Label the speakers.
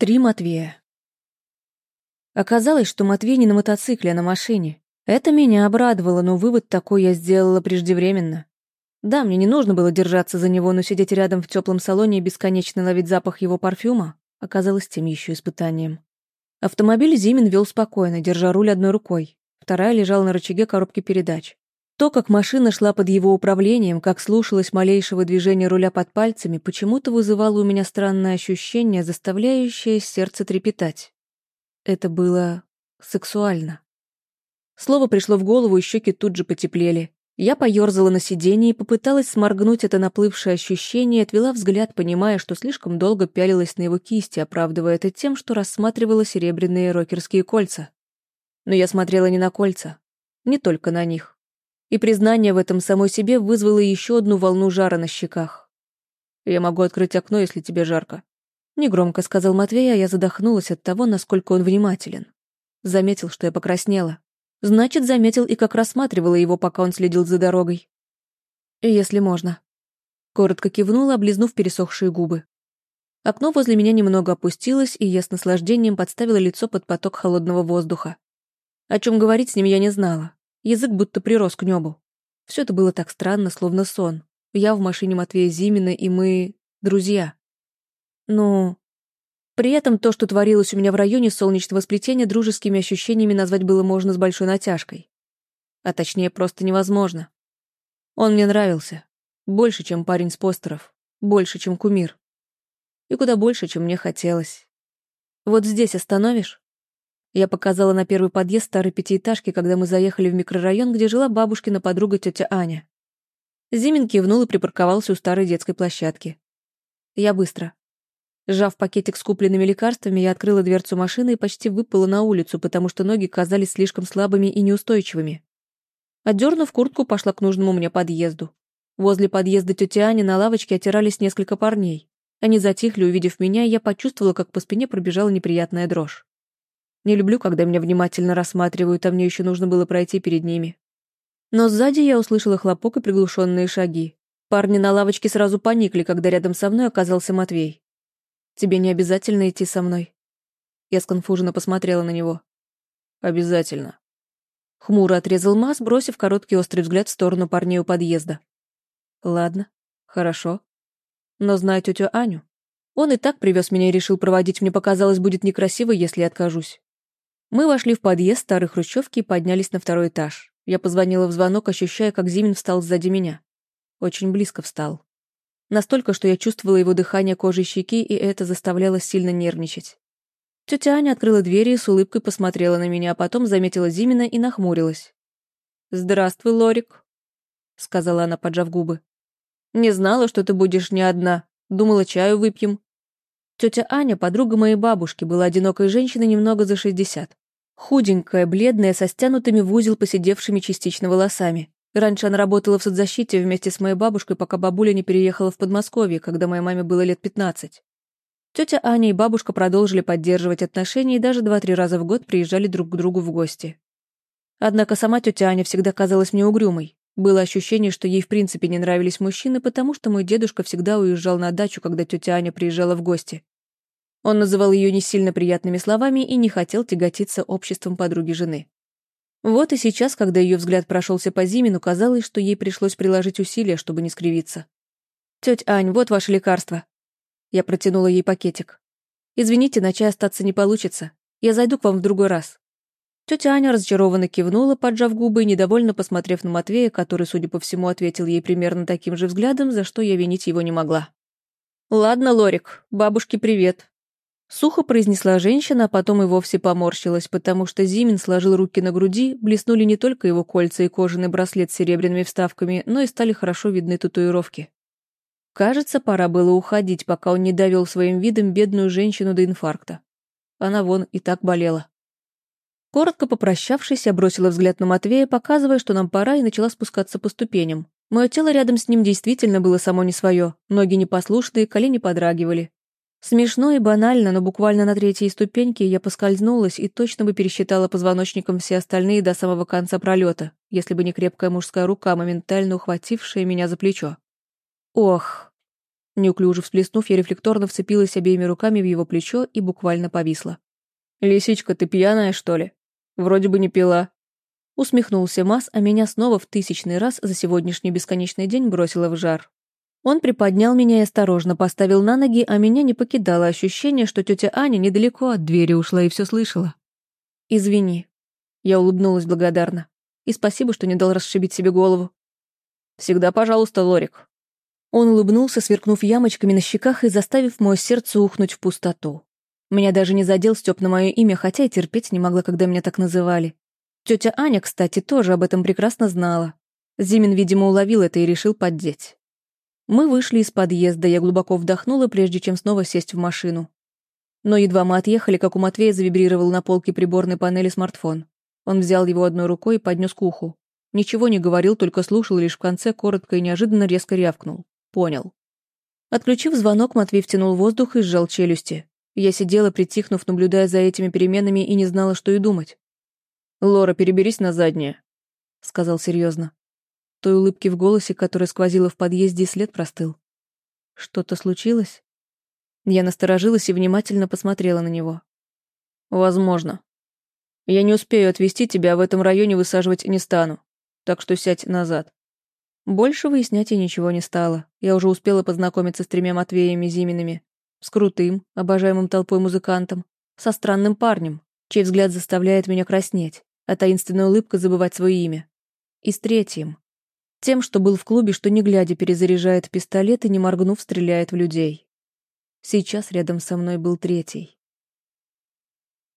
Speaker 1: Три Матвея. Оказалось, что Матвей не на мотоцикле, а на машине. Это меня обрадовало, но вывод такой я сделала преждевременно. Да, мне не нужно было держаться за него, но сидеть рядом в теплом салоне и бесконечно ловить запах его парфюма оказалось тем еще испытанием. Автомобиль Зимин вел спокойно, держа руль одной рукой. Вторая лежала на рычаге коробки передач. То, как машина шла под его управлением, как слушалась малейшего движения руля под пальцами, почему-то вызывало у меня странное ощущение, заставляющее сердце трепетать. Это было сексуально. Слово пришло в голову, и щеки тут же потеплели. Я поёрзала на сиденье и попыталась сморгнуть это наплывшее ощущение, отвела взгляд, понимая, что слишком долго пялилась на его кисти, оправдывая это тем, что рассматривала серебряные рокерские кольца. Но я смотрела не на кольца, не только на них и признание в этом самой себе вызвало еще одну волну жара на щеках. «Я могу открыть окно, если тебе жарко», — негромко сказал Матвей, а я задохнулась от того, насколько он внимателен. Заметил, что я покраснела. Значит, заметил и как рассматривала его, пока он следил за дорогой. «Если можно». Коротко кивнула, облизнув пересохшие губы. Окно возле меня немного опустилось, и я с наслаждением подставила лицо под поток холодного воздуха. О чем говорить с ним я не знала. Язык будто прирос к небу. Все это было так странно, словно сон. Я в машине Матвея Зимина, и мы... друзья. Ну... При этом то, что творилось у меня в районе солнечного сплетения, дружескими ощущениями назвать было можно с большой натяжкой. А точнее, просто невозможно. Он мне нравился. Больше, чем парень с постеров. Больше, чем кумир. И куда больше, чем мне хотелось. Вот здесь остановишь? Я показала на первый подъезд старой пятиэтажки, когда мы заехали в микрорайон, где жила бабушкина подруга тетя Аня. Зимин кивнул и припарковался у старой детской площадки. Я быстро. Сжав пакетик с купленными лекарствами, я открыла дверцу машины и почти выпала на улицу, потому что ноги казались слишком слабыми и неустойчивыми. Отдернув куртку, пошла к нужному мне подъезду. Возле подъезда тети Ани на лавочке отирались несколько парней. Они затихли, увидев меня, и я почувствовала, как по спине пробежала неприятная дрожь. Не люблю, когда меня внимательно рассматривают, а мне еще нужно было пройти перед ними. Но сзади я услышала хлопок и приглушенные шаги. Парни на лавочке сразу поникли, когда рядом со мной оказался Матвей. «Тебе не обязательно идти со мной?» Я сконфуженно посмотрела на него. «Обязательно». Хмуро отрезал Мас, бросив короткий острый взгляд в сторону парней у подъезда. «Ладно, хорошо. Но знаю тетю Аню. Он и так привез меня и решил проводить, мне показалось, будет некрасиво, если откажусь. Мы вошли в подъезд старой хрущевки и поднялись на второй этаж. Я позвонила в звонок, ощущая, как Зимин встал сзади меня. Очень близко встал. Настолько, что я чувствовала его дыхание кожей щеки, и это заставляло сильно нервничать. Тетя Аня открыла двери и с улыбкой посмотрела на меня, а потом заметила Зимина и нахмурилась. «Здравствуй, Лорик», — сказала она, поджав губы. «Не знала, что ты будешь не одна. Думала, чаю выпьем». Тетя Аня, подруга моей бабушки, была одинокой женщиной немного за шестьдесят. Худенькая, бледная, со стянутыми в узел посидевшими частично волосами. Раньше она работала в соцзащите вместе с моей бабушкой, пока бабуля не переехала в Подмосковье, когда моей маме было лет пятнадцать. Тетя Аня и бабушка продолжили поддерживать отношения и даже два-три раза в год приезжали друг к другу в гости. Однако сама тетя Аня всегда казалась мне угрюмой. Было ощущение, что ей в принципе не нравились мужчины, потому что мой дедушка всегда уезжал на дачу, когда тетя Аня приезжала в гости. Он называл ее не сильно приятными словами и не хотел тяготиться обществом подруги жены. Вот и сейчас, когда ее взгляд прошелся по Зимину, казалось, что ей пришлось приложить усилия, чтобы не скривиться. «Тетя Ань, вот ваше лекарство». Я протянула ей пакетик. «Извините, на чай остаться не получится. Я зайду к вам в другой раз. Тетя Аня разочарованно кивнула, поджав губы и недовольно посмотрев на Матвея, который, судя по всему, ответил ей примерно таким же взглядом, за что я винить его не могла. «Ладно, Лорик, бабушке привет». Сухо произнесла женщина, а потом и вовсе поморщилась, потому что Зимин сложил руки на груди, блеснули не только его кольца и кожаный браслет с серебряными вставками, но и стали хорошо видны татуировки. Кажется, пора было уходить, пока он не довел своим видом бедную женщину до инфаркта. Она вон и так болела. Коротко попрощавшись, я бросила взгляд на Матвея, показывая, что нам пора, и начала спускаться по ступеням. Мое тело рядом с ним действительно было само не свое, ноги непослушные, колени подрагивали. Смешно и банально, но буквально на третьей ступеньке я поскользнулась и точно бы пересчитала позвоночником все остальные до самого конца пролета, если бы не крепкая мужская рука, моментально ухватившая меня за плечо. Ох. Неуклюже всплеснув, я рефлекторно вцепилась обеими руками в его плечо и буквально повисла. «Лисичка, ты пьяная, что ли? Вроде бы не пила». Усмехнулся Мас, а меня снова в тысячный раз за сегодняшний бесконечный день бросило в жар. Он приподнял меня и осторожно поставил на ноги, а меня не покидало ощущение, что тетя Аня недалеко от двери ушла и все слышала. «Извини». Я улыбнулась благодарно. «И спасибо, что не дал расшибить себе голову». «Всегда пожалуйста, Лорик». Он улыбнулся, сверкнув ямочками на щеках и заставив мое сердце ухнуть в пустоту. Меня даже не задел Степ на мое имя, хотя и терпеть не могла, когда меня так называли. Тетя Аня, кстати, тоже об этом прекрасно знала. Зимин, видимо, уловил это и решил поддеть. Мы вышли из подъезда, я глубоко вдохнула, прежде чем снова сесть в машину. Но едва мы отъехали, как у Матвея завибрировал на полке приборной панели смартфон. Он взял его одной рукой и поднес к уху. Ничего не говорил, только слушал, лишь в конце коротко и неожиданно резко рявкнул. Понял. Отключив звонок, Матвей втянул воздух и сжал челюсти. Я сидела, притихнув, наблюдая за этими переменами, и не знала, что и думать. «Лора, переберись на заднее», — сказал серьезно. Той улыбки в голосе, которая сквозила в подъезде, след простыл. Что-то случилось? Я насторожилась и внимательно посмотрела на него. Возможно. Я не успею отвезти тебя, в этом районе высаживать не стану. Так что сядь назад. Больше выяснять я ничего не стала. Я уже успела познакомиться с тремя Матвеями Зимиными. С крутым, обожаемым толпой музыкантом. Со странным парнем, чей взгляд заставляет меня краснеть, а таинственная улыбка забывать свое имя. И с третьим, тем, что был в клубе, что не глядя перезаряжает пистолет и не моргнув стреляет в людей. Сейчас рядом со мной был третий.